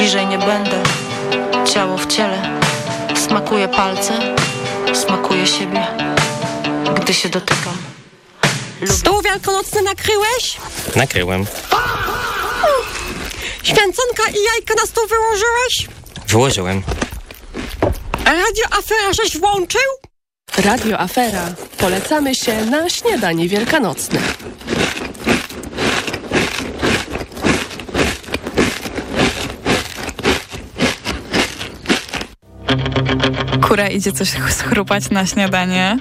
bliżej nie będę Ciało w ciele Smakuje palce Smakuje siebie Gdy się dotykam Lubię. Stół wielkanocny nakryłeś? Nakryłem. Święconka i jajka na stół wyłożyłeś? Wyłożyłem. Radio Afera żeś włączył? Radio Afera. Polecamy się na śniadanie wielkanocne. Kura idzie coś schrupać na śniadanie.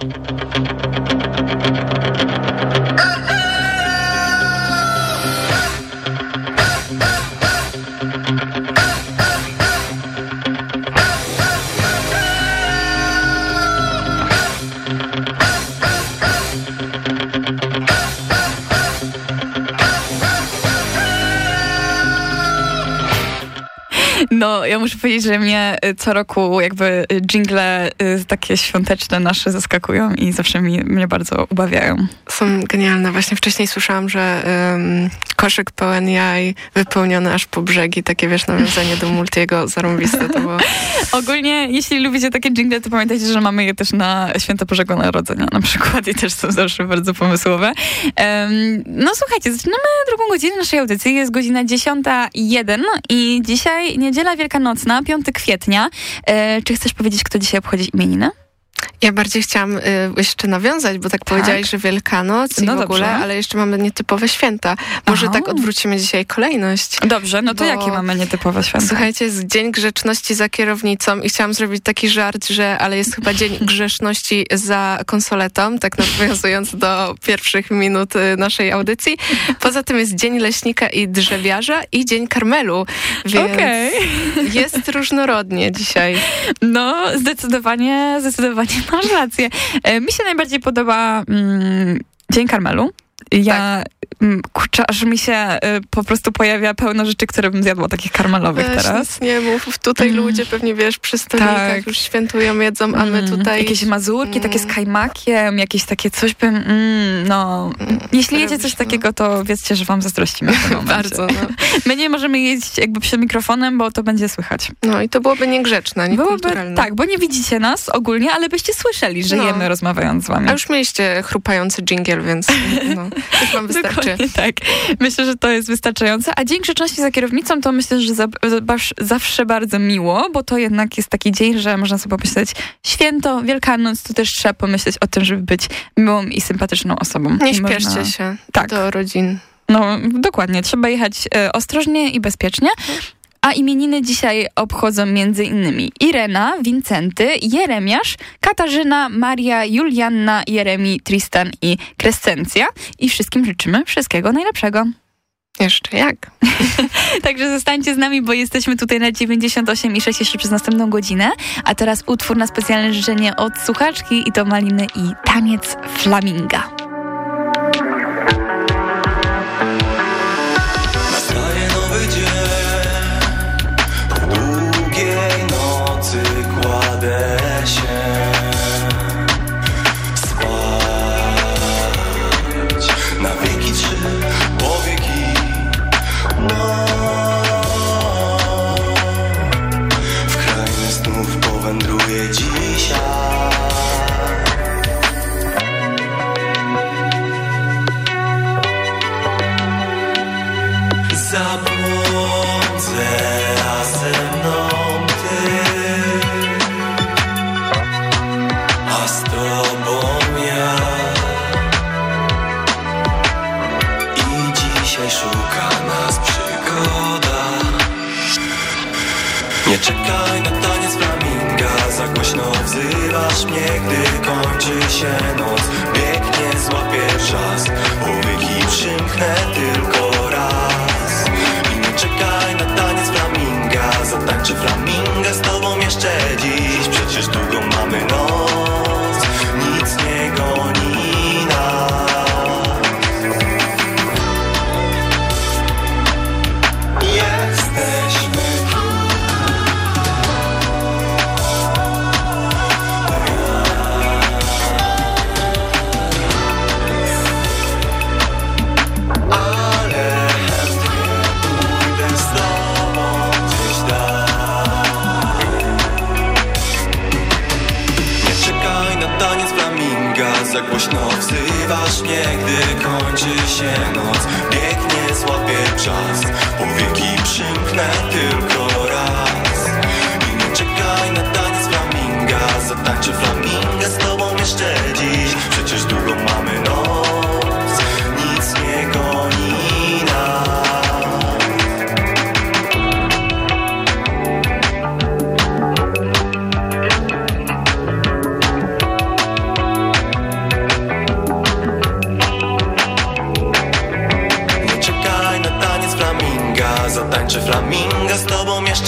Ja muszę powiedzieć, że mnie y, co roku jakby jingle y, takie świąteczne nasze zaskakują i zawsze mi, mnie bardzo ubawiają. Są genialne. Właśnie wcześniej słyszałam, że um, koszyk pełen jaj wypełniony aż po brzegi, takie wiesz, nawiązanie do multiego, zarąbiste to było. Ogólnie, jeśli lubicie takie jingle, to pamiętajcie, że mamy je też na Święto Bożego Narodzenia na przykład i też są zawsze bardzo pomysłowe. Um, no słuchajcie, zaczynamy drugą godzinę naszej audycji. Jest godzina 10.01 i dzisiaj niedziela wielkanocna, 5 kwietnia. E, czy chcesz powiedzieć, kto dzisiaj obchodzi imieniny? Ja bardziej chciałam y, jeszcze nawiązać, bo tak, tak, powiedziałeś, że Wielkanoc no i w dobrze. ogóle, ale jeszcze mamy nietypowe święta. Może Aha. tak odwrócimy dzisiaj kolejność. Dobrze, no to jakie mamy nietypowe święta? Słuchajcie, jest Dzień Grzeczności za kierownicą i chciałam zrobić taki żart, że ale jest chyba Dzień Grzeszności za konsoletą, tak nawiązując do pierwszych minut y, naszej audycji. Poza tym jest Dzień Leśnika i Drzewiarza i Dzień Karmelu, więc okay. jest różnorodnie dzisiaj. No, zdecydowanie, zdecydowanie masz rację. E, mi się najbardziej podoba mm, Dzień Karmelu. Ja, tak. Mm, kurczę, aż mi się y, po prostu pojawia pełno rzeczy, które bym zjadła, takich karmelowych Weź teraz. nie mów, tutaj mm. ludzie pewnie, wiesz, przy stolikach tak. już świętują, jedzą, a my mm. tutaj... Jakieś mazurki, mm. takie z kajmakiem, jakieś takie coś bym, mm, no... Mm, jeśli jedzie coś takiego, to wiedzcie, że wam zazdrościmy Bardzo, no. My nie możemy jeść jakby przed mikrofonem, bo to będzie słychać. No i to byłoby niegrzeczne, byłoby, Tak, bo nie widzicie nas ogólnie, ale byście słyszeli, że no. jemy rozmawiając z wami. A już mieliście chrupający dżingiel, więc no, już wam wystarczy. tak. Myślę, że to jest wystarczające. A Dzień Grzeczności za kierownicą to myślę, że za, zawsze bardzo miło, bo to jednak jest taki dzień, że można sobie pomyśleć święto, Wielkanoc, to też trzeba pomyśleć o tym, żeby być miłą i sympatyczną osobą. Nie śpieszcie można... się tak. do rodzin. No, dokładnie. Trzeba jechać e, ostrożnie i bezpiecznie. A imieniny dzisiaj obchodzą m.in. Irena, Wincenty, Jeremiasz, Katarzyna, Maria, Julianna, Jeremi, Tristan i Krescencja. I wszystkim życzymy wszystkiego najlepszego. Jeszcze jak? Także zostańcie z nami, bo jesteśmy tutaj na 98 i 6 jeszcze przez następną godzinę. A teraz utwór na specjalne życzenie od słuchaczki i to Maliny i Taniec Flaminga.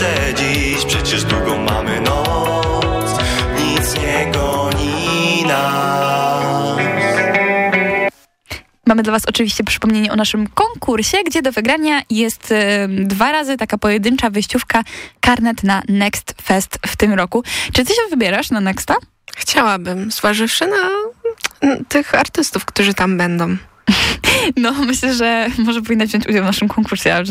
Jeszcze dziś Przecież długo mamy noc Nic nie goni nas Mamy dla Was oczywiście przypomnienie o naszym konkursie, gdzie do wygrania jest e, dwa razy taka pojedyncza wyjściówka karnet na Next Fest w tym roku. Czy Ty się wybierasz na Nexta? Chciałabym, zważywszy na mm, tych artystów, którzy tam będą. No, myślę, że może powinnaś wziąć udział w naszym konkursie, ale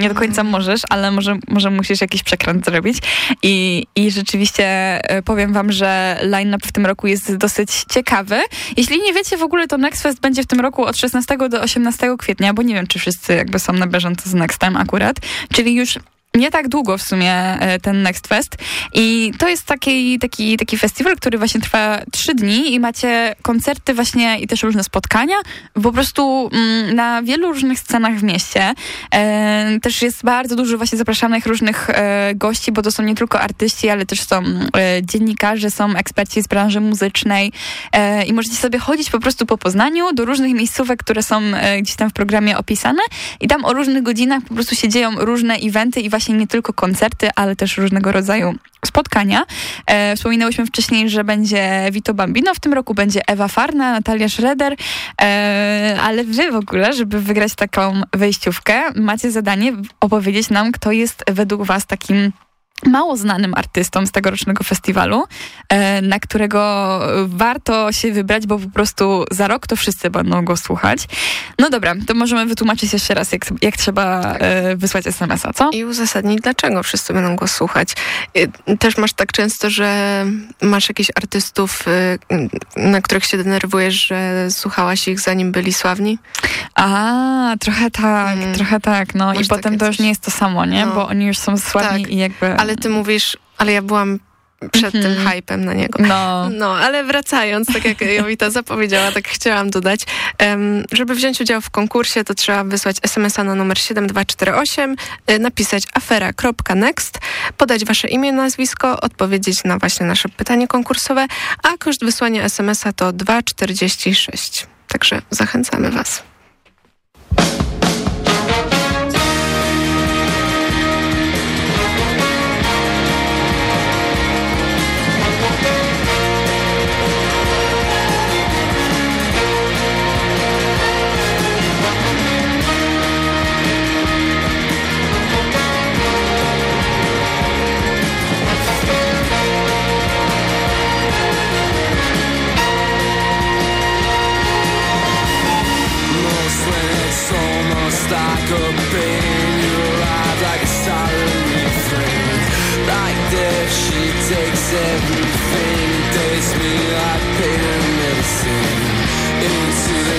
nie do końca możesz, ale może, może musisz jakiś przekręt zrobić. I, I rzeczywiście e, powiem wam, że line-up w tym roku jest dosyć ciekawy. Jeśli nie wiecie w ogóle, to Next Fest będzie w tym roku od 16 do 18 kwietnia, bo nie wiem, czy wszyscy jakby są na bieżąco z Nextem akurat, czyli już nie tak długo w sumie e, ten Next Fest. I to jest taki, taki, taki festiwal, który właśnie trwa trzy dni i macie koncerty właśnie i też różne spotkania. Po prostu mm, na wielu różnych scenach w mieście. E, też jest bardzo dużo właśnie zapraszanych różnych e, gości, bo to są nie tylko artyści, ale też są dziennikarze, są eksperci z branży muzycznej. I możecie sobie chodzić po prostu po Poznaniu do różnych miejscówek, które są gdzieś tam w programie opisane. I tam o różnych godzinach po prostu się dzieją różne eventy i właśnie nie tylko koncerty, ale też różnego rodzaju spotkania. E, wspominałyśmy wcześniej, że będzie Vito Bambino, w tym roku będzie Ewa Farna, Natalia Schroeder, e, ale wy w ogóle, żeby wygrać taką wejściówkę, macie zadanie opowiedzieć nam, kto jest według was takim mało znanym artystą z tegorocznego festiwalu, e, na którego warto się wybrać, bo po prostu za rok to wszyscy będą go słuchać. No dobra, to możemy wytłumaczyć jeszcze raz, jak, jak trzeba e, wysłać SMS-a, co? I uzasadnić, dlaczego wszyscy będą go słuchać. Y, Też masz tak często, że masz jakichś artystów, na których się denerwujesz, że słuchałaś ich zanim byli sławni? A, trochę tak, Mm. trochę tak, no i Masz potem to już coś. nie jest to samo, nie? No. Bo oni już są sławni Tak, i jakby... Ale ty mówisz, ale ja byłam przed Mhm. tym hypem na niego. No, No, ale wracając, tak jak Jowita zapowiedziała, tak chciałam dodać, em, żeby wziąć udział w konkursie, to trzeba wysłać SMS-a na numer 7248, y, napisać afera.next, podać wasze imię, nazwisko, odpowiedzieć na właśnie nasze pytanie konkursowe, a koszt wysłania SMS-a to 2,46. Także zachęcamy was.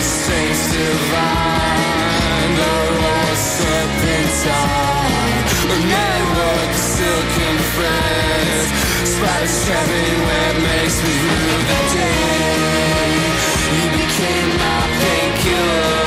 strings divine up. A network of silken spiders makes me rue the day you became my painkiller.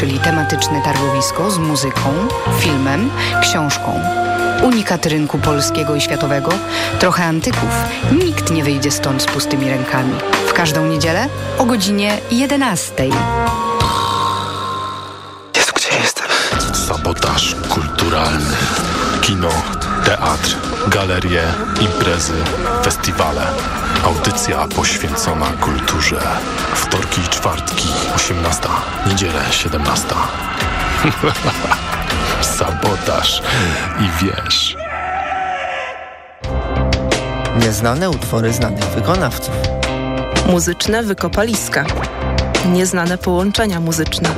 Czyli tematyczne targowisko z muzyką, filmem, książką. Unikat rynku polskiego i światowego, trochę antyków. Nikt nie wyjdzie stąd z pustymi rękami. W każdą niedzielę o godzinie 11. Jezu, gdzie jestem? Sabotaż kulturalny. Kino, teatr, galerie, imprezy, festiwale. Audycja poświęcona kulturze. Wtorki i czwartki, 18. Niedzielę, 17. Sabotaż i wiesz. Nieznane utwory znanych wykonawców. Muzyczne wykopaliska. Nieznane połączenia muzyczne.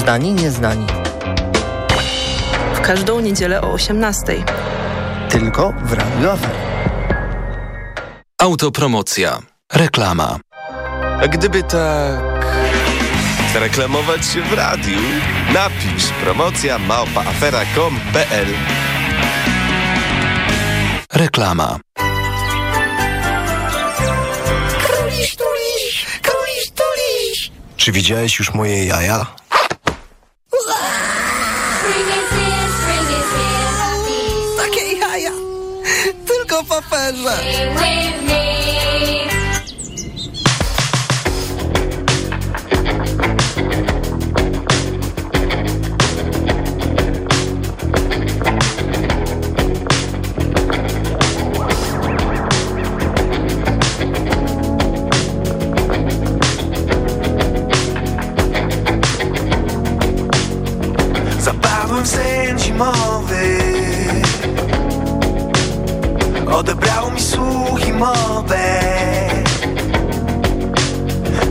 Znani, nieznani. W każdą niedzielę o 18. Tylko w Radio Afera. Autopromocja. Reklama. A gdyby tak reklamować się w radiu, napisz promocja małpaafera.com.pl Reklama. Królisz, tulisz, królisz, tulisz. Czy widziałeś już moje jaja? Tylko w aferze. Zapadłem w sen zimowy Odebrało mi słuch i mowę.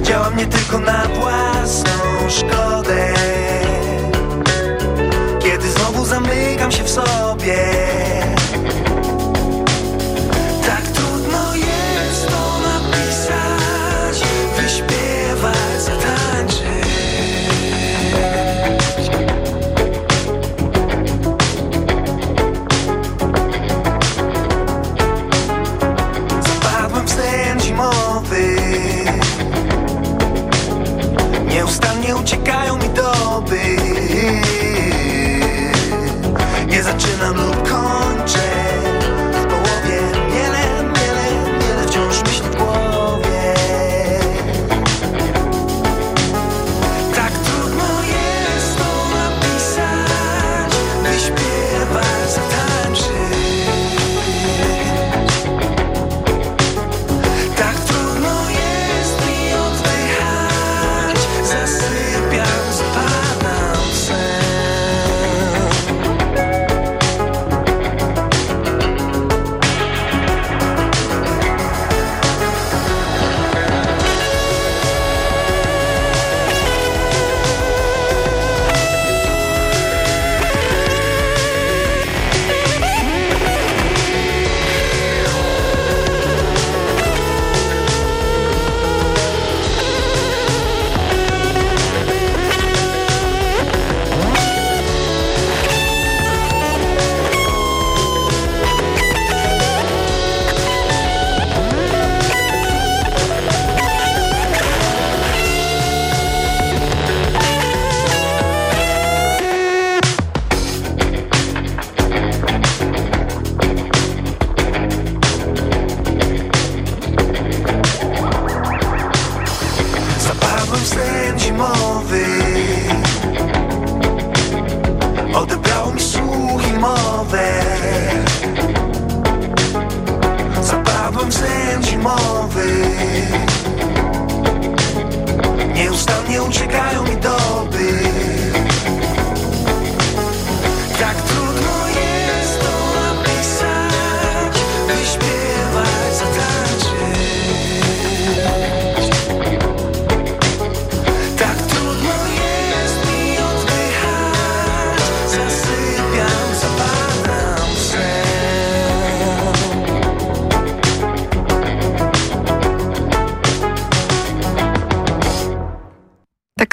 Działam nie tylko na własną szkodę. Kiedy znowu zamykam się w sobie uciekają mi doby. Nie zaczynam lub kończę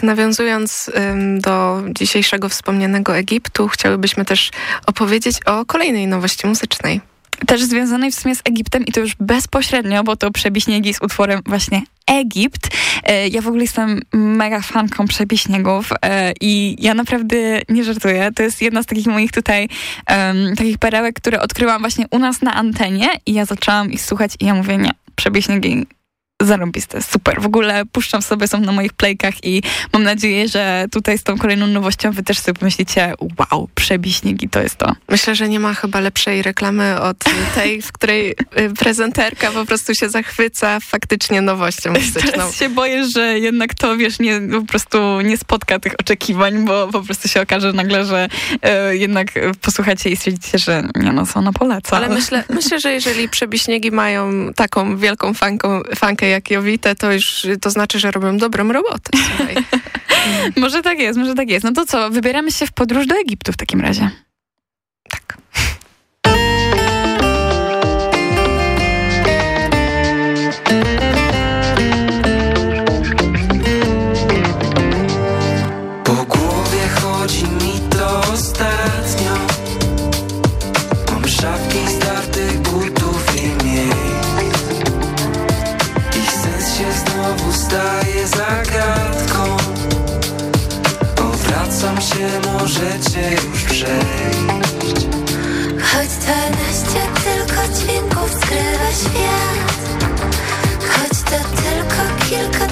nawiązując do dzisiejszego wspomnianego Egiptu, chciałybyśmy też opowiedzieć o kolejnej nowości muzycznej. Też związanej w sumie z Egiptem i to już bezpośrednio, bo to Przebiśniegi z utworem właśnie Egipt. E, Ja w ogóle jestem mega fanką Przebiśniegów e, i ja naprawdę nie żartuję. To jest jedna z takich moich tutaj em, takich perełek, które odkryłam właśnie u nas na antenie i ja zaczęłam ich słuchać i ja mówię, nie, Przebiśniegi zarąbiste, super. W ogóle puszczam sobie, są na moich playkach i mam nadzieję, że tutaj z tą kolejną nowością wy też sobie pomyślicie, wow, Przebiśniegi to jest to. Myślę, że nie ma chyba lepszej reklamy od tej, w której y, prezenterka po prostu się zachwyca faktycznie nowością muzyczną. Teraz się boję, że jednak to, wiesz, nie, po prostu nie spotka tych oczekiwań, bo po prostu się okaże nagle, że e, jednak posłuchacie i stwierdzicie, że nie no, co ona poleca. Ale myślę, myślę, że jeżeli przebiśniegi mają taką wielką fanką, fankę jak Jowite, to już to znaczy, że robią dobrą robotę. Może tak jest, może tak jest. No to co, wybieramy się w podróż do Egiptu w takim razie. Zagadką. Powracam się, możecie już przejść. Choć dwanaście tylko dźwięków skrywa świat. Choć to tylko kilka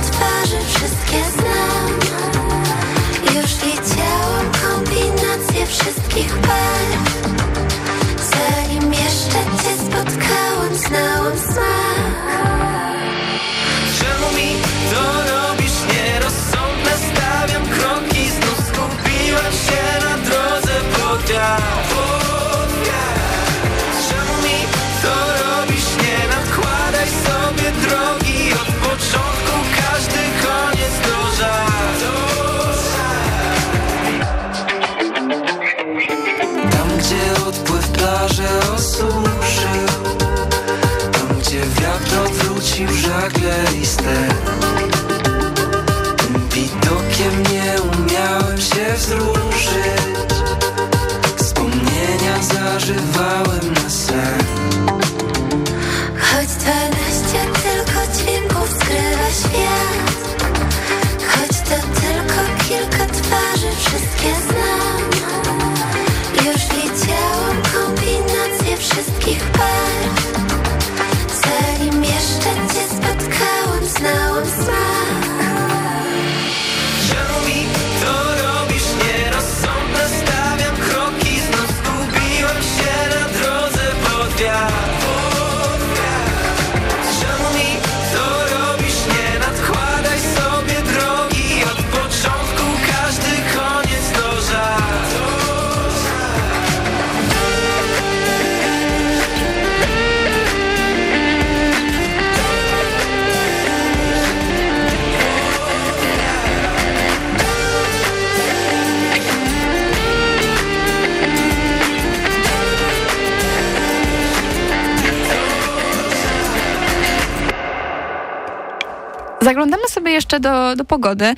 Zaglądamy sobie jeszcze do, do pogody,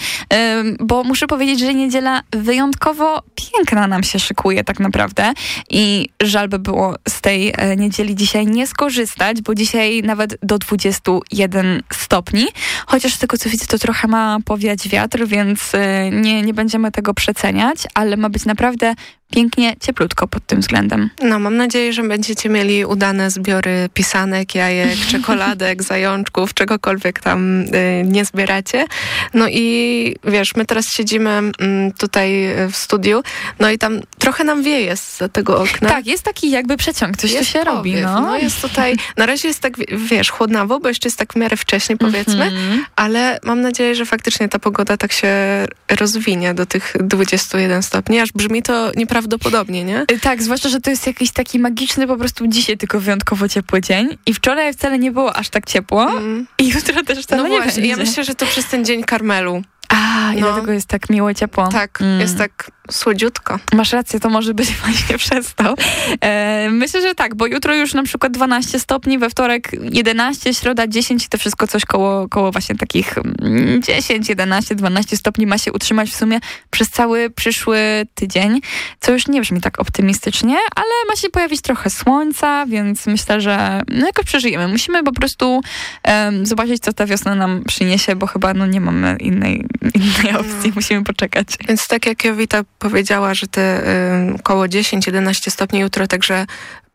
bo muszę powiedzieć, że niedziela wyjątkowo piękna nam się szykuje tak naprawdę i żal by było z tej e, niedzieli dzisiaj nie skorzystać, bo dzisiaj nawet do 21 stopni, chociaż z tego co widzę to trochę ma powiać wiatr, więc e, nie, nie będziemy tego przeceniać, ale ma być naprawdę pięknie, cieplutko pod tym względem. No, mam nadzieję, że będziecie mieli udane zbiory pisanek, jajek, czekoladek, zajączków, czegokolwiek tam y, nie zbieracie. No i wiesz, my teraz siedzimy mm, tutaj w studiu, no i tam trochę nam wieje z tego okna. Tak, jest taki jakby przeciąg, coś tu się robi. powiew, No. jest tutaj, na razie jest tak, wiesz, chłodnawo, bo jeszcze jest tak w miarę wcześnie, powiedzmy, Mhm. ale mam nadzieję, że faktycznie ta pogoda tak się rozwinie do tych 21 stopni, aż brzmi to nieprawdopodobnie, nie? Y, Tak, zwłaszcza, że to jest jakiś taki magiczny, po prostu dzisiaj tylko wyjątkowo ciepły dzień i wczoraj wcale nie było aż tak ciepło i jutro też wcale No nie właśnie, będzie. ja myślę, że to przez ten dzień Karmelu. A, i No. dlatego jest tak miło ciepło. Tak, Mm. jest tak słodziutko. Masz rację, to może być właśnie przez to. E, myślę, że tak, bo jutro już na przykład 12 stopni, we wtorek 11, środa 10 i to wszystko coś koło, koło właśnie takich mm, 10, 11, 12 stopni ma się utrzymać w sumie przez cały przyszły tydzień, co już nie brzmi tak optymistycznie, ale ma się pojawić trochę słońca, więc myślę, że no jakoś przeżyjemy. Musimy po prostu em, zobaczyć, co ta wiosna nam przyniesie, bo chyba no nie mamy innej, innej opcji, musimy poczekać. Więc tak jak Jowita powiedziała, że te y, koło 10-11 stopni jutro, także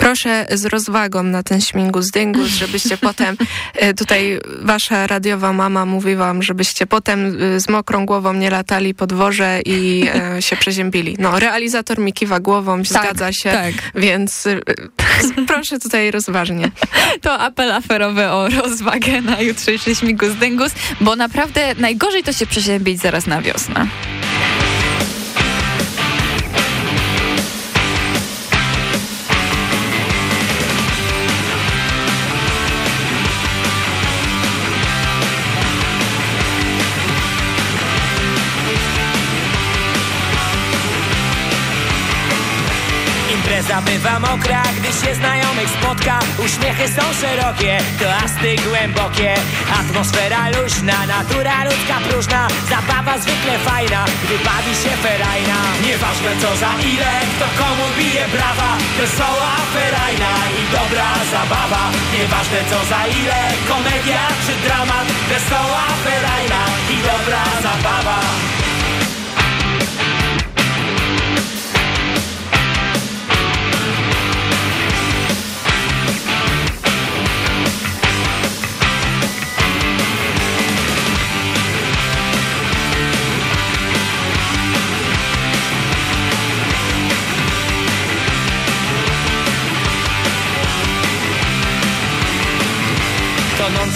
proszę z rozwagą na ten śmigus dyngus, żebyście potem, y, tutaj wasza radiowa mama mówi wam, żebyście potem y, z mokrą głową nie latali po dworze i y, się przeziębili. No, realizator mi kiwa głową, zgadza się, tak. więc y, proszę tutaj rozważnie. To apel aferowy o rozwagę na jutrzejszy śmigus dyngus, bo naprawdę najgorzej to się przeziębić zaraz na wiosnę. Bywa mokra, gdy się znajomych spotka. Uśmiechy są szerokie, toasty głębokie. Atmosfera luźna, natura ludzka próżna. Zabawa zwykle fajna, gdy bawi się ferajna. Nieważne co za ile, kto komu bije brawa. Wesoła ferajna i dobra zabawa. Nieważne co za ile, komedia czy dramat. Wesoła ferajna i dobra zabawa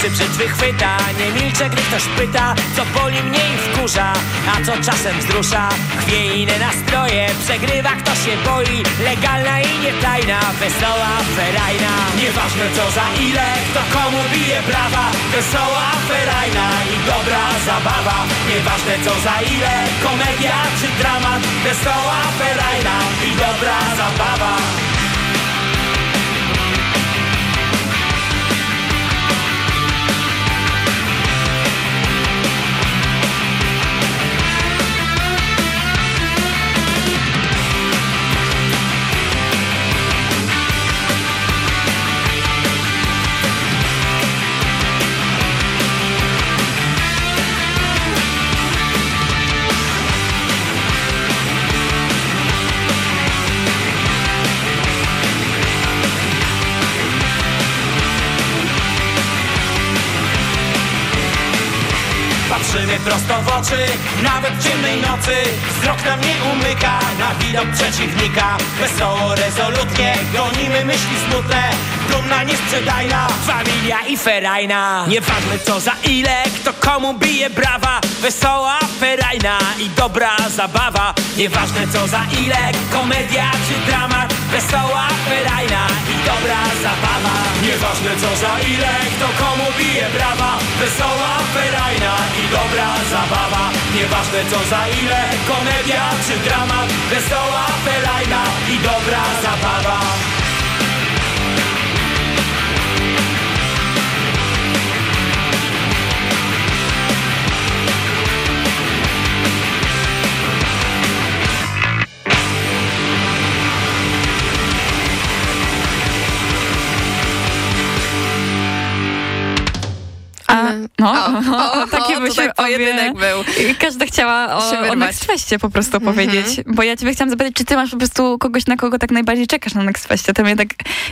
Tonący przed wychwyta Nie milczę, gdy ktoś pyta Co boli mnie i wkurza A co czasem wzrusza. Chwie nastroje Przegrywa kto się boi. Legalna i nietajna Wesoła ferajna. Nieważne co za ile Kto komu bije brawa. Wesoła ferajna I dobra zabawa. Nieważne co za ile Komedia czy dramat. Wesoła ferajna I dobra zabawa ciemnej nocy. Wzrok nam nie umyka na widok przeciwnika. Wesoło, rezolutnie gonimy myśli smutne Dumna, niesprzedajna, familia i ferajna. Nieważne co za ile, kto komu bije brawa. Wesoła, ferajna i dobra zabawa. Nieważne co za ile, komedia czy dramat Wesoła, ferajna i dobra zabawa. Nieważne co za ile, kto komu bije brawa. Wesoła, ferajna i dobra zabawa. Nieważne co za ile, komedia czy dramat Wesoła, ferajna i dobra zabawa Ale No, O, o, takie o, byśmy tutaj pojedynek był. I każda chciała o, o. Next Festie po prostu Mhm. powiedzieć. Bo ja ciebie chciałam zapytać, czy ty masz po prostu kogoś, na kogo tak najbardziej czekasz na Next Festie? To mnie tak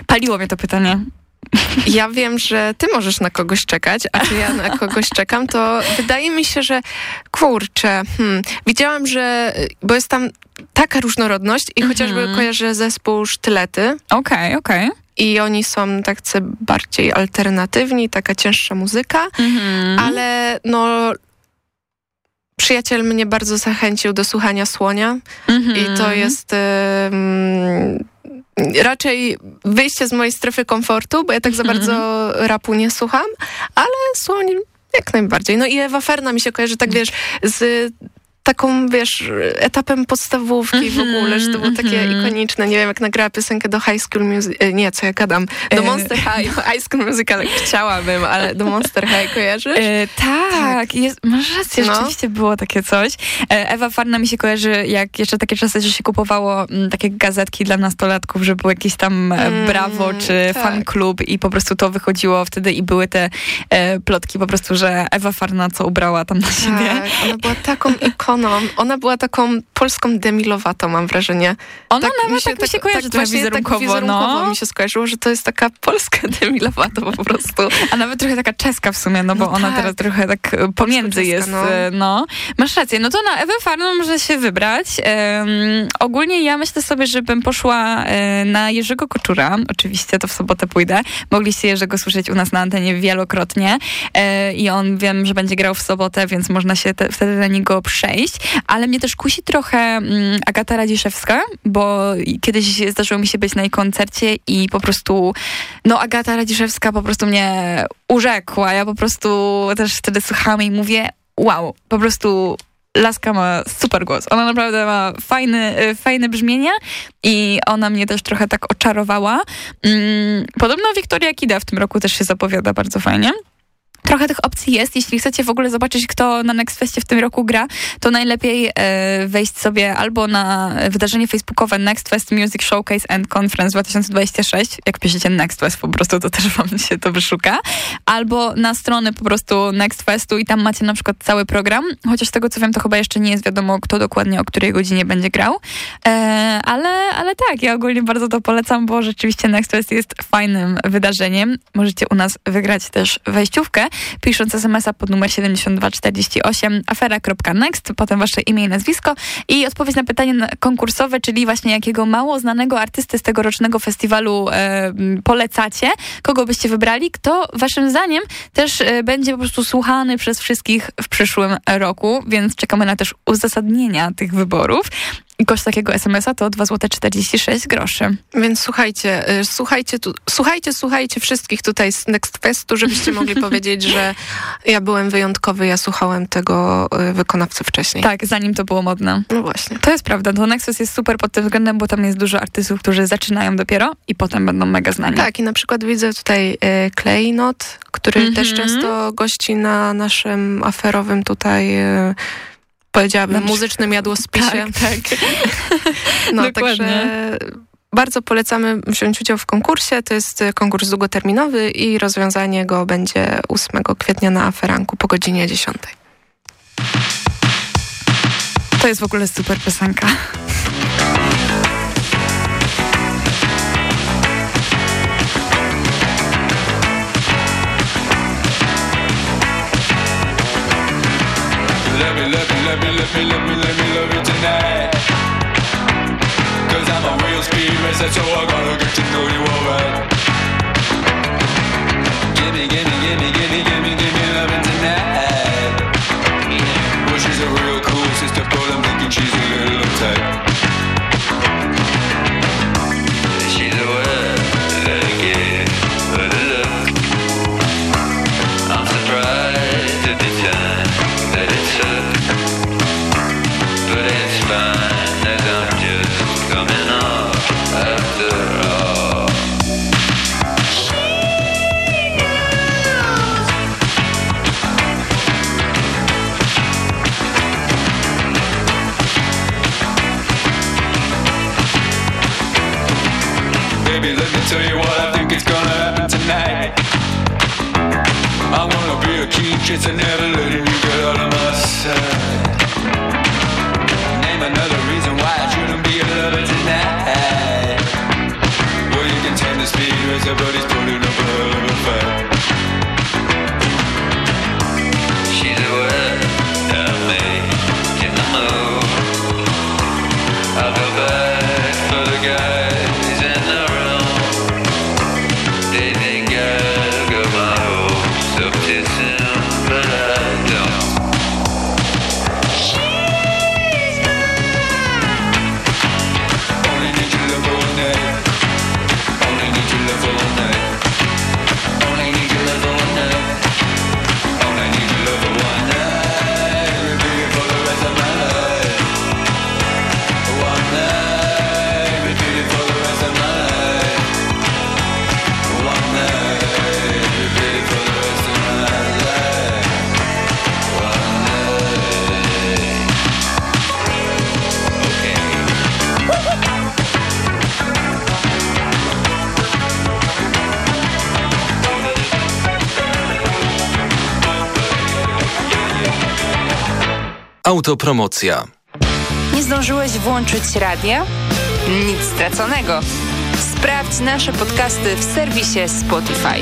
paliło mnie to pytanie. Ja wiem, że ty możesz na kogoś czekać, a czy ja na kogoś czekam, to wydaje mi się, że kurczę, hmm, widziałam, że, bo jest tam taka różnorodność i chociażby Mhm. kojarzę zespół Sztylety. Okej, okej. I oni są tacy bardziej alternatywni, taka cięższa muzyka, Mhm. ale no przyjaciel mnie bardzo zachęcił do słuchania Słonia Mhm. i to jest raczej wyjście z mojej strefy komfortu, bo ja tak za Mhm. bardzo rapu nie słucham, ale Słoń jak najbardziej. No i Ewa Ferna mi się kojarzy tak, wiesz, z taką, wiesz, etapem podstawówki w ogóle, że to było takie mhm. ikoniczne. Nie wiem, jak nagrała piosenkę do High School Music... e, Nie, co ja gadam? Do E. Monster High. High School Musical chciałabym, ale do Monster High kojarzysz? E, tak, Jest, masz rację, No. rzeczywiście było takie coś. E, Ewa Farna mi się kojarzy, jak jeszcze takie czasy, że się kupowało mm, takie gazetki dla nastolatków, że był jakiś tam e, Mm, Brawo czy tak. fan klub i po prostu to wychodziło wtedy i były te e, plotki po prostu, że Ewa Farna co ubrała tam na siebie. Tak, ona była taką ikoną. Ona była taką polską Demi Lovato, mam wrażenie. Ona nawet tak mi się kojarzy trochę właśnie wizerunkowo, tak wizerunkowo no. mi się skojarzyło, że to jest taka polska Demi Lovato po prostu. A nawet trochę taka czeska w sumie, no bo No ona tak. teraz trochę tak e, pomiędzy jest, no. e, no. Masz rację, no to na Ewę Farną może się wybrać. Em, ogólnie ja myślę sobie, żebym poszła e, na Jerzego Koczura, oczywiście to w sobotę pójdę. Mogliście Jerzego słyszeć u nas na antenie wielokrotnie e, i on wiem, że będzie grał w sobotę, więc można się te, wtedy na niego przejść, ale mnie też kusi trochę mm, Agata Radziszewska, bo kiedyś zdarzyło mi się być na jej koncercie i po prostu, no Agata Radziszewska po prostu mnie urzekła. Ja po prostu też wtedy słuchałam i mówię, wow, po prostu Laska ma super głos. Ona naprawdę ma fajny, y, fajne brzmienie i ona mnie też trochę tak oczarowała. Mm, Podobno Wiktoria Kida w tym roku też się zapowiada bardzo fajnie. Trochę tych opcji jest. Jeśli chcecie w ogóle zobaczyć, kto na Next Festie w tym roku gra, to najlepiej e, wejść sobie albo na wydarzenie facebookowe Next Fest Music Showcase and Conference 2026. Jak piszecie Next Fest po prostu, to też wam się to wyszuka. Albo na stronę po prostu Next Festu i tam macie na przykład cały program. Chociaż z tego co wiem, to chyba jeszcze nie jest wiadomo, kto dokładnie o której godzinie będzie grał. E, ale, ale tak, ja ogólnie bardzo to polecam, bo rzeczywiście Next Fest jest fajnym wydarzeniem. Możecie u nas wygrać też wejściówkę, pisząc SMS-a pod numer 7248 afera.next, potem wasze imię i nazwisko i odpowiedź na pytanie konkursowe, czyli właśnie jakiego mało znanego artystę z tegorocznego festiwalu e, polecacie, kogo byście wybrali, kto waszym zdaniem też e, będzie po prostu słuchany przez wszystkich w przyszłym roku, więc czekamy na też uzasadnienia tych wyborów. I koszt takiego SMS-a to 2 zł 46 groszy. Więc słuchajcie, y, słuchajcie, tu, słuchajcie, słuchajcie wszystkich tutaj z Next Festu, żebyście mogli powiedzieć, że ja byłem wyjątkowy, ja słuchałem tego y, wykonawcy wcześniej. Tak, zanim to było modne. No właśnie. To jest prawda. To Nexus jest super pod tym względem, bo tam jest dużo artystów, którzy zaczynają dopiero i potem będą mega znani. Tak, i na przykład widzę tutaj y, Klejnot, który Mhm. też często gości na naszym aferowym tutaj, y, powiedziałabym, Na- muzycznym jadłospisie. Tak, tak. No, Dokładnie. także bardzo polecamy wziąć udział w konkursie. To jest y, konkurs długoterminowy i rozwiązanie go będzie 8 kwietnia na aferanku po godzinie 10. To jest w ogóle super piosenka. let me, let me, let me. Autopromocja. Nie zdążyłeś włączyć radia? Nic straconego. Sprawdź nasze podcasty w serwisie Spotify.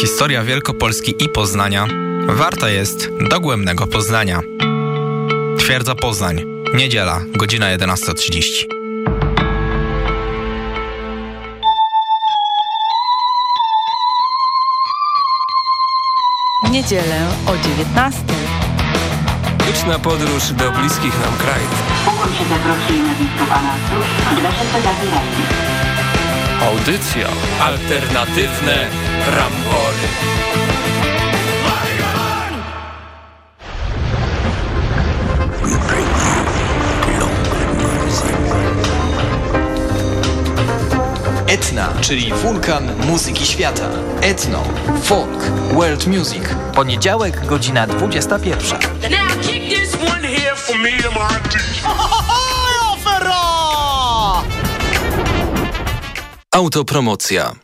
Historia Wielkopolski i Poznania warta jest dogłębnego poznania. Twierdza Poznań, niedziela, godzina 11.30. niedzielę o 19. Liczna podróż do bliskich nam krajów. Pokój się zaprosił na dla szefega Audycja. Alternatywne rambory. Czyli wulkan muzyki świata. Etno, folk, world music. Poniedziałek, godzina 21. Now kick this one here for me and my teeth. Autopromocja.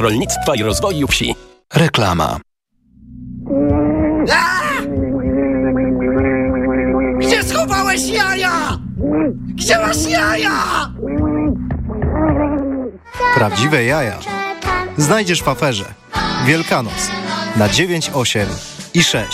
Rolnictwa i Rozwoju Wsi. Reklama. Gdzie schowałeś jaja? Gdzie masz jaja? Prawdziwe jaja znajdziesz w aferze. Wielkanoc na 9, 8 i 6.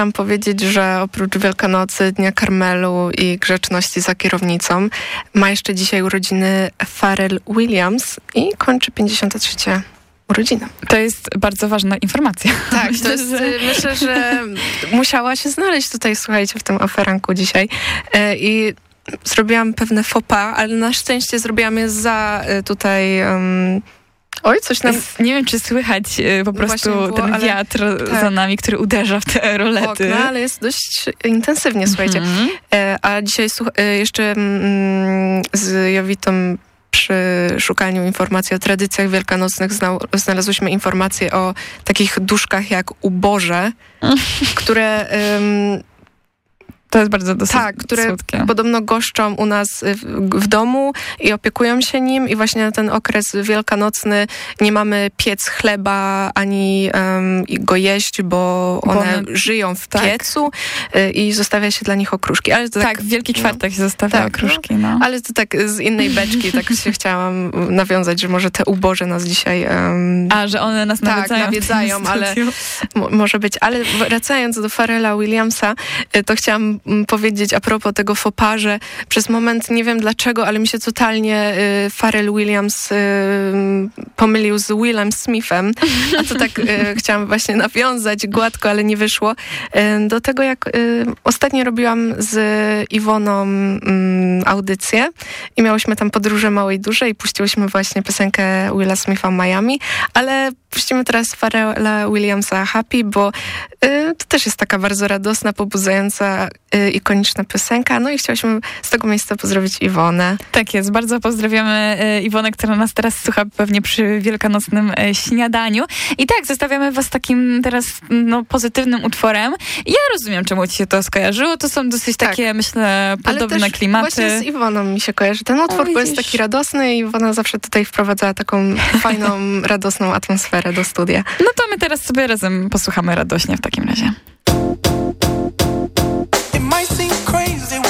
chciałam powiedzieć, że oprócz Wielkanocy, Dnia Karmelu i Grzeczności za kierownicą ma jeszcze dzisiaj urodziny Pharrell Williams i kończy 53 urodziny. To jest bardzo ważna informacja. Tak, to Myślę, jest, że- y, myślę, że musiała się znaleźć tutaj, słuchajcie, w tym aferanku dzisiaj. E, I zrobiłam pewne pas, ale na szczęście zrobiłam je za y, tutaj... em, Oj, coś nam... Nie wiem, czy słychać y, po prostu Właśnie było, ten wiatr tak. za nami, który uderza w te rolety. okna, ale jest dość intensywnie, słuchajcie. Mhm. E, a dzisiaj e, jeszcze mm, z Jowitą przy szukaniu informacji o tradycjach wielkanocnych znalazłyśmy informacje o takich duszkach jak uboże, które... em, To jest bardzo dosyć tak, które słodkie. podobno goszczą u nas w, w domu i opiekują się nim i właśnie na ten okres wielkanocny nie mamy piec chleba ani i go jeść, bo Bo one, one- żyją w tak. piecu y, i zostawia się dla nich okruszki. Ale to Tak, w Wielki Czwartek się zostawia tak, okruszki, no. Ale to tak z innej beczki, tak się chciałam nawiązać, że może te uboże nas dzisiaj... em, A, że one nas tak, nawiedzają. nawiedzają, ale może być. Ale wracając do Farela Williamsa, y, to chciałam powiedzieć a propos tego foparze. Przez moment, nie wiem dlaczego, ale mi się totalnie y, Pharrell Williams y, pomylił z Willem Smithem. A to tak y, chciałam właśnie nawiązać gładko, ale nie wyszło. Y, do tego, jak y, ostatnio robiłam z Iwoną audycję i miałyśmy tam podróże małe i duże i puściłyśmy właśnie piosenkę Willa Smitha Miami, ale puścimy teraz Pharrella Williamsa Happy, bo y, to też jest taka bardzo radosna, pobudzająca, y, ikoniczna piosenka. No i chciałyśmy z tego miejsca pozdrowić Iwonę. Tak jest, bardzo pozdrawiamy e, Iwonę, która nas teraz słucha pewnie przy wielkanocnym e, śniadaniu. I tak, zostawiamy was takim teraz no, pozytywnym utworem. Ja rozumiem, czemu ci się to skojarzyło. To są dosyć takie, myślę, podobne Ale też klimaty. właśnie z Iwoną mi się kojarzy ten utwór, bo jest taki radosny i Iwona zawsze tutaj wprowadzała taką fajną, radosną atmosferę do studia. No to my teraz sobie razem posłuchamy radośnie w takim razie. It might seem crazy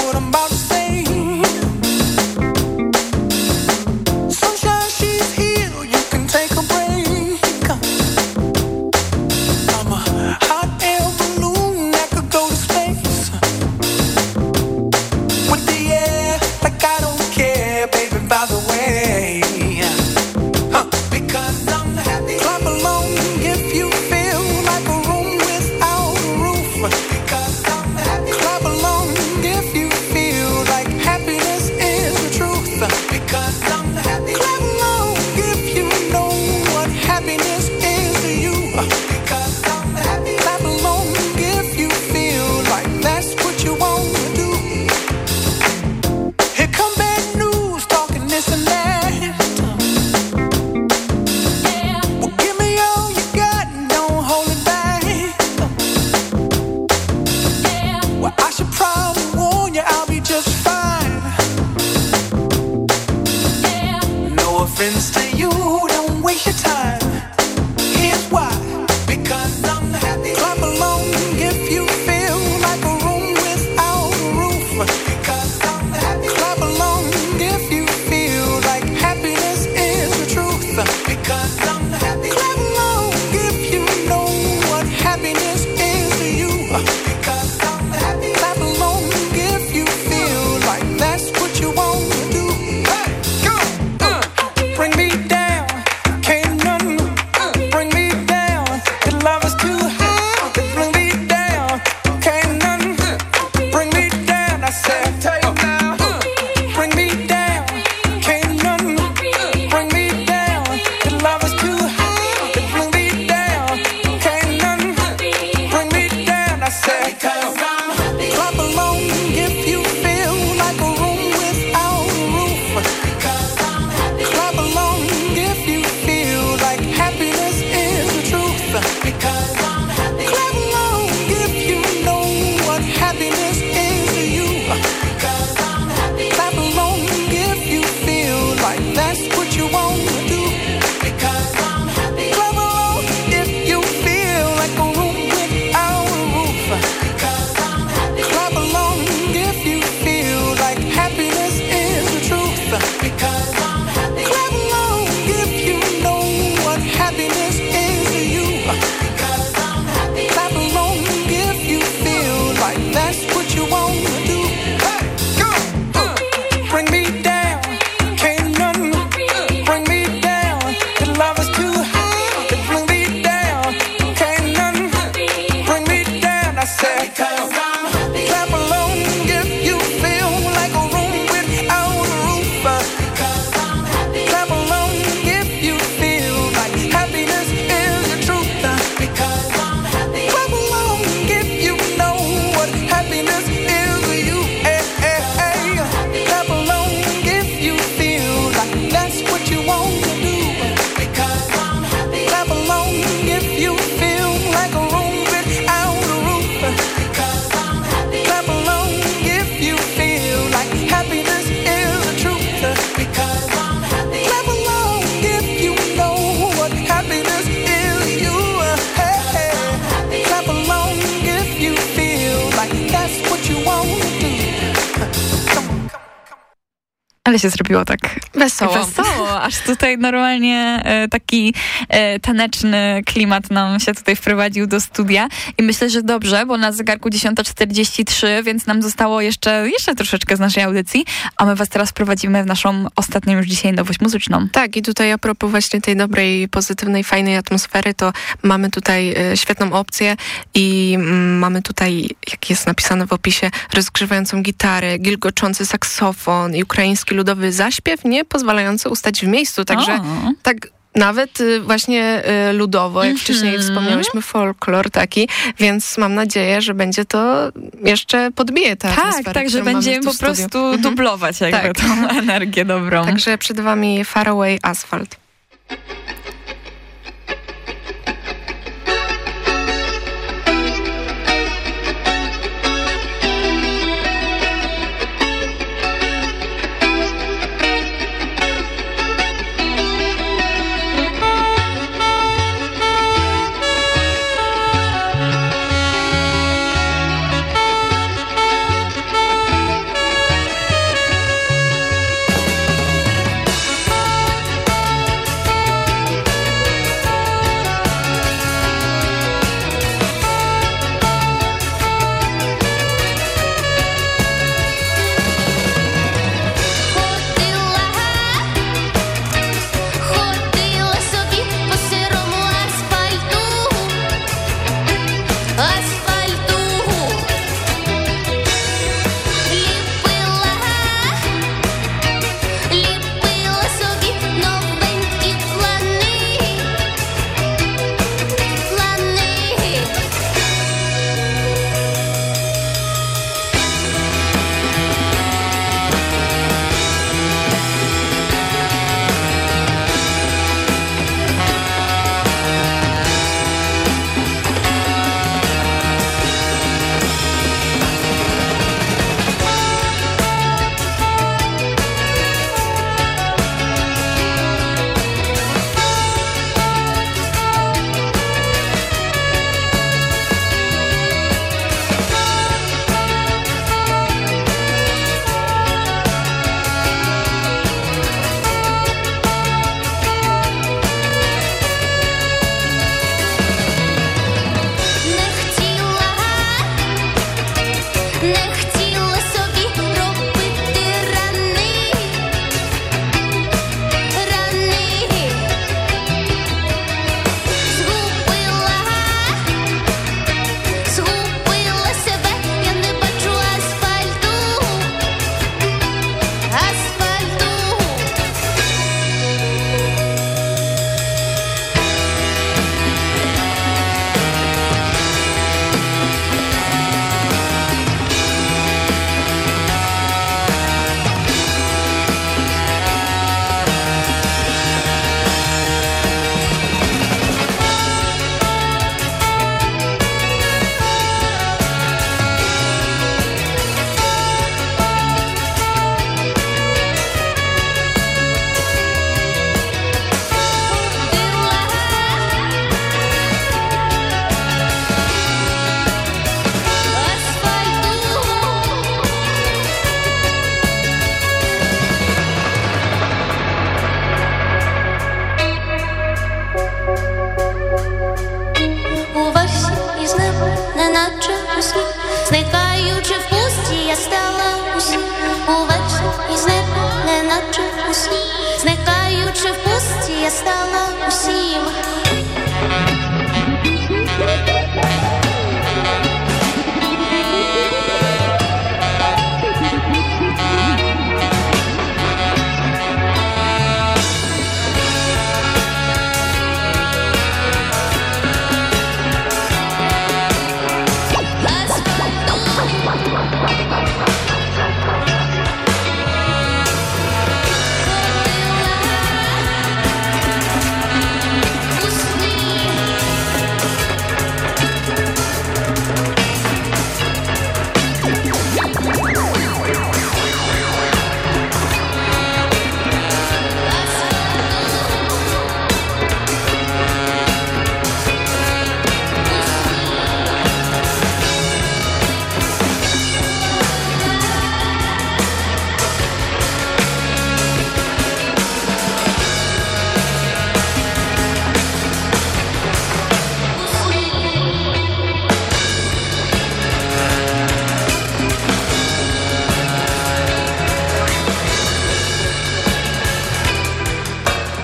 Ale się zrobiło tak Wesoło. Wesoło, aż tutaj normalnie e, taki e, taneczny klimat nam się tutaj wprowadził do studia i myślę, że dobrze, bo na zegarku 10.43, więc nam zostało jeszcze, jeszcze troszeczkę z naszej audycji, a my was teraz prowadzimy w naszą ostatnią już dzisiaj nowość muzyczną. Tak, i tutaj a propos właśnie tej dobrej, pozytywnej, fajnej atmosfery, to mamy tutaj e, świetną opcję i mm, mamy tutaj, jak jest napisane w opisie, rozgrzewającą gitarę, gilgoczący saksofon i ukraiński ludowy zaśpiew, nie pozwalający ustać w miejscu, także O. tak nawet y, właśnie y, ludowo, jak wcześniej Mhm. wspomniałyśmy, folklor taki, więc mam nadzieję, że będzie to jeszcze podbije tę Tak, tak, że będziemy po studiu. prostu Mhm. dublować jakby Tak. tą energię dobrą. Także przed wami Faraway Asphalt.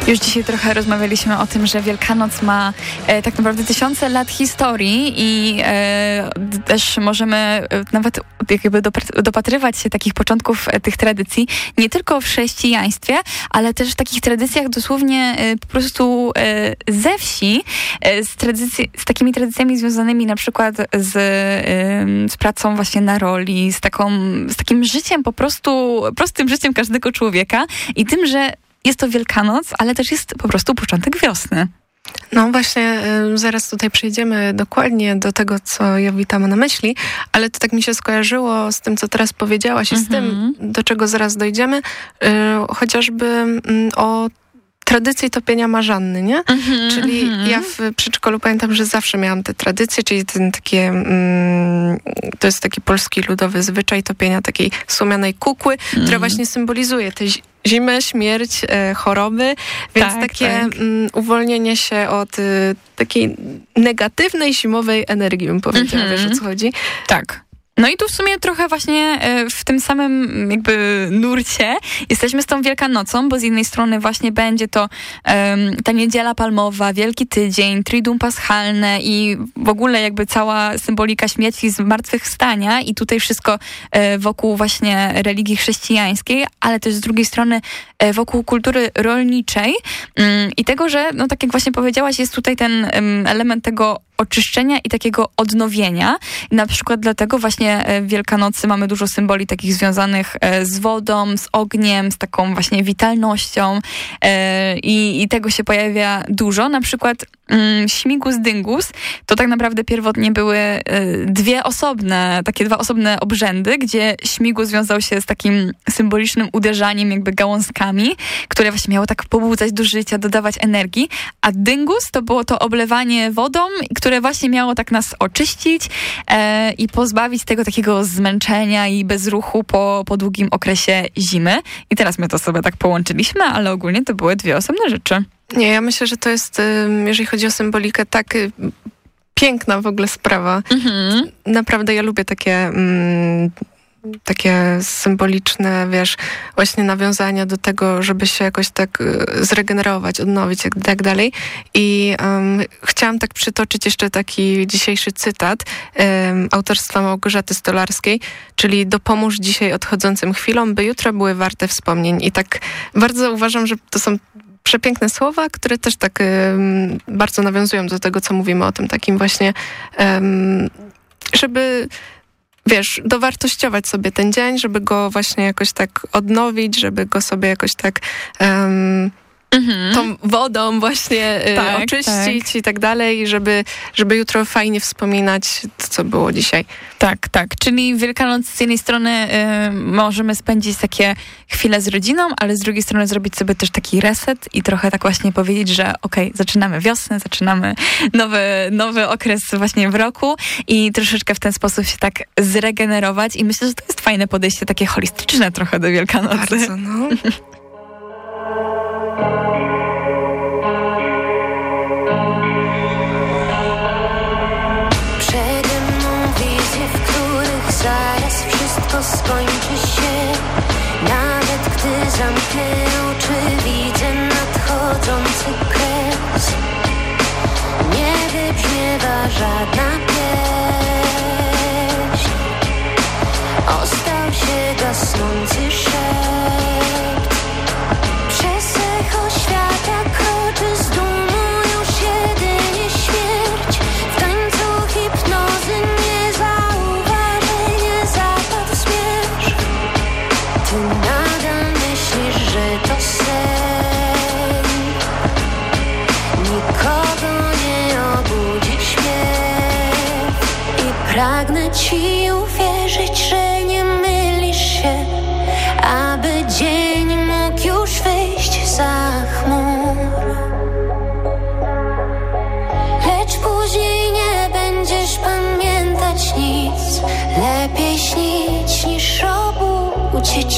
Już dzisiaj trochę rozmawialiśmy o tym, że Wielkanoc ma e, tak naprawdę tysiące lat historii i e, też możemy e, nawet jakby dopatrywać się takich początków e, tych tradycji nie tylko w chrześcijaństwie, ale też w takich tradycjach dosłownie e, po prostu e, ze wsi, z, tradycji, z takimi tradycjami związanymi na przykład z, z pracą właśnie na roli, z, taką, z takim życiem po prostu, prostym życiem każdego człowieka i tym, że jest to Wielkanoc, ale też jest po prostu początek wiosny. No właśnie, zaraz tutaj przejdziemy dokładnie do tego, co Jowita ma na myśli, ale to tak mi się skojarzyło z tym, co teraz powiedziałaś i z tym, do czego zaraz dojdziemy, y, chociażby mm, o tradycji topienia marzanny, nie? czyli ja w przedszkolu pamiętam, że zawsze miałam te tradycje, czyli ten takie, mm, to jest taki polski ludowy zwyczaj topienia takiej słomianej kukły, która właśnie symbolizuje te zimę, śmierć, e, choroby, więc Tak, takie tak. mm, uwolnienie się od y, takiej negatywnej zimowej energii, bym powiedziała, Mhm. wiesz o co chodzi? Tak. No i tu w sumie trochę właśnie e, w tym samym jakby nurcie jesteśmy z tą Wielkanocą, bo z jednej strony właśnie będzie to em, ta niedziela palmowa, Wielki Tydzień, Triduum Paschalne i w ogóle jakby cała symbolika śmierci, zmartwychwstania i tutaj wszystko e, wokół właśnie religii chrześcijańskiej, ale też z drugiej strony e, wokół kultury rolniczej. Mm, i tego, że no tak jak właśnie powiedziałaś, jest tutaj ten em, element tego oczyszczenia i takiego odnowienia. Na przykład dlatego właśnie e, w Wielkanocy mamy dużo symboli takich związanych e, z wodą, z ogniem, z taką właśnie witalnością e, i, i tego się pojawia dużo. Na przykład mm, śmigus dyngus to tak naprawdę pierwotnie były dwie osobne, takie dwa osobne obrzędy, gdzie śmigus wiązał się z takim symbolicznym uderzaniem jakby gałązkami, które właśnie miało tak pobudzać do życia, dodawać energii, a dyngus to było to oblewanie wodą, które właśnie miało tak nas oczyścić e, i pozbawić tego takiego zmęczenia i bezruchu po, po długim okresie zimy. I teraz my to sobie tak połączyliśmy, ale ogólnie to były dwie osobne rzeczy. Nie, ja myślę, że to jest, jeżeli chodzi o symbolikę, tak y, piękna w ogóle sprawa. Naprawdę ja lubię takie, mm, takie symboliczne, wiesz, właśnie nawiązania do tego, żeby się jakoś tak y, zregenerować, odnowić i tak dalej. I ym, chciałam tak przytoczyć jeszcze taki dzisiejszy cytat ym, autorstwa Małgorzaty Stolarskiej, czyli dopomóż dzisiaj odchodzącym chwilom, by jutro były warte wspomnień. I tak bardzo uważam, że to są przepiękne słowa, które też tak ym, bardzo nawiązują do tego, co mówimy o tym takim właśnie, żeby wiesz, dowartościować sobie ten dzień, żeby go właśnie jakoś tak odnowić, żeby go sobie jakoś tak ym, tą wodą właśnie y, Tak, oczyścić i tak dalej, żeby, żeby jutro fajnie wspominać to, co było dzisiaj. Tak, tak. Czyli Wielkanoc z jednej strony y, możemy spędzić takie chwile z rodziną, ale z drugiej strony zrobić sobie też taki reset i trochę tak właśnie powiedzieć, że okej, zaczynamy wiosnę, zaczynamy nowy, nowy okres właśnie w roku i troszeczkę w ten sposób się tak zregenerować i myślę, że to jest fajne podejście, takie holistyczne trochę do Wielkanocy. Bardzo, no. się. Nawet gdy zamknę oczy, widzę nadchodzący kres. Nie wybrzmiewa żadna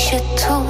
się tu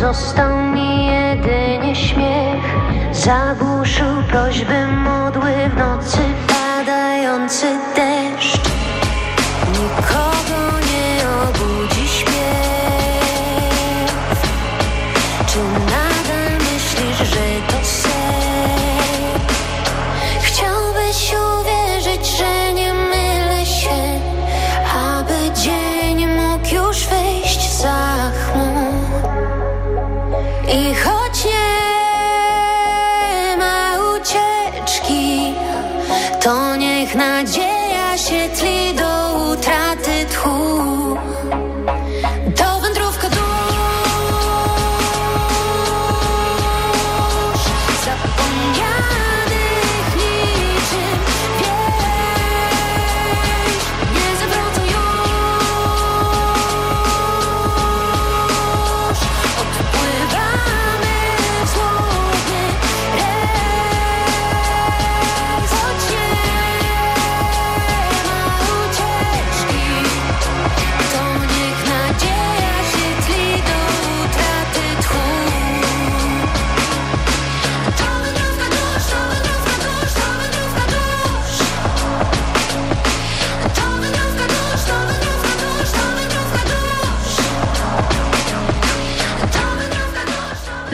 Został mi jedynie śmiech. Zagłuszył prośby modły w nocy Padający deszcz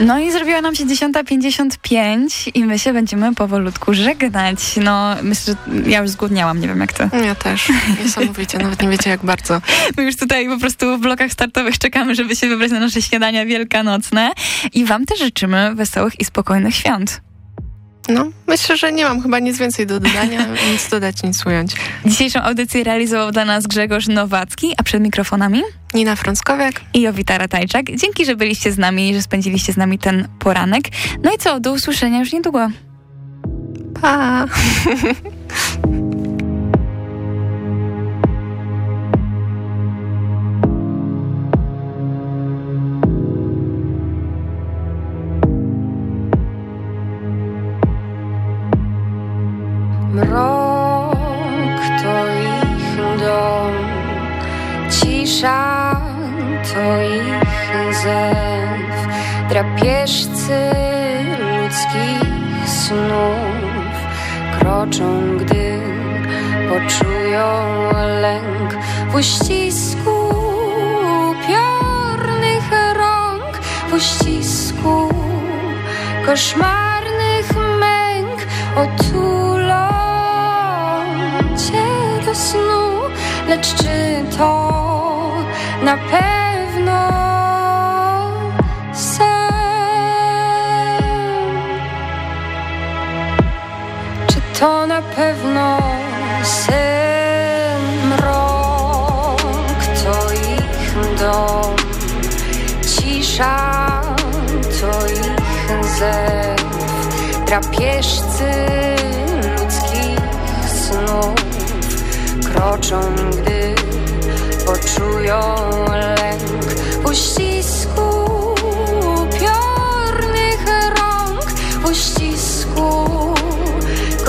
No i zrobiła nam się 10.55 i my się będziemy powolutku żegnać. No, myślę, że ja już zgłodniałam, nie wiem jak ty. Ja też. Niesamowicie, nawet nie wiecie jak bardzo. My już tutaj po prostu w blokach startowych czekamy, żeby się wybrać na nasze śniadania wielkanocne i wam też życzymy wesołych i spokojnych świąt. No, myślę, że nie mam chyba nic więcej do dodania, nic dodać, nic ująć. Dzisiejszą audycję realizował dla nas Grzegorz Nowacki, a przed mikrofonami Nina Frąckowiak i Jowita Ratajczak. Dzięki, że byliście z nami, że spędziliście z nami ten poranek. No i co, do usłyszenia już niedługo. Pa! drapieżcy ludzkich snów kroczą, gdy poczują lęk. W uścisku piornych rąk, w uścisku koszmarnych męk otulą cię do snu, lecz czy to na pewno to na pewno sen? Mrok to ich dom, cisza to ich zew, drapieżcy ludzkich snów kroczą, gdy poczują lęk w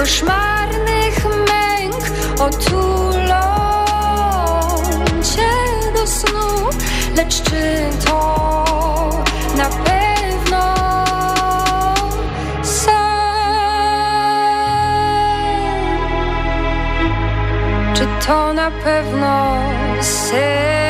koszmarnych męk otulą cię do snu, lecz czy to na pewno sen? Czy to na pewno sen?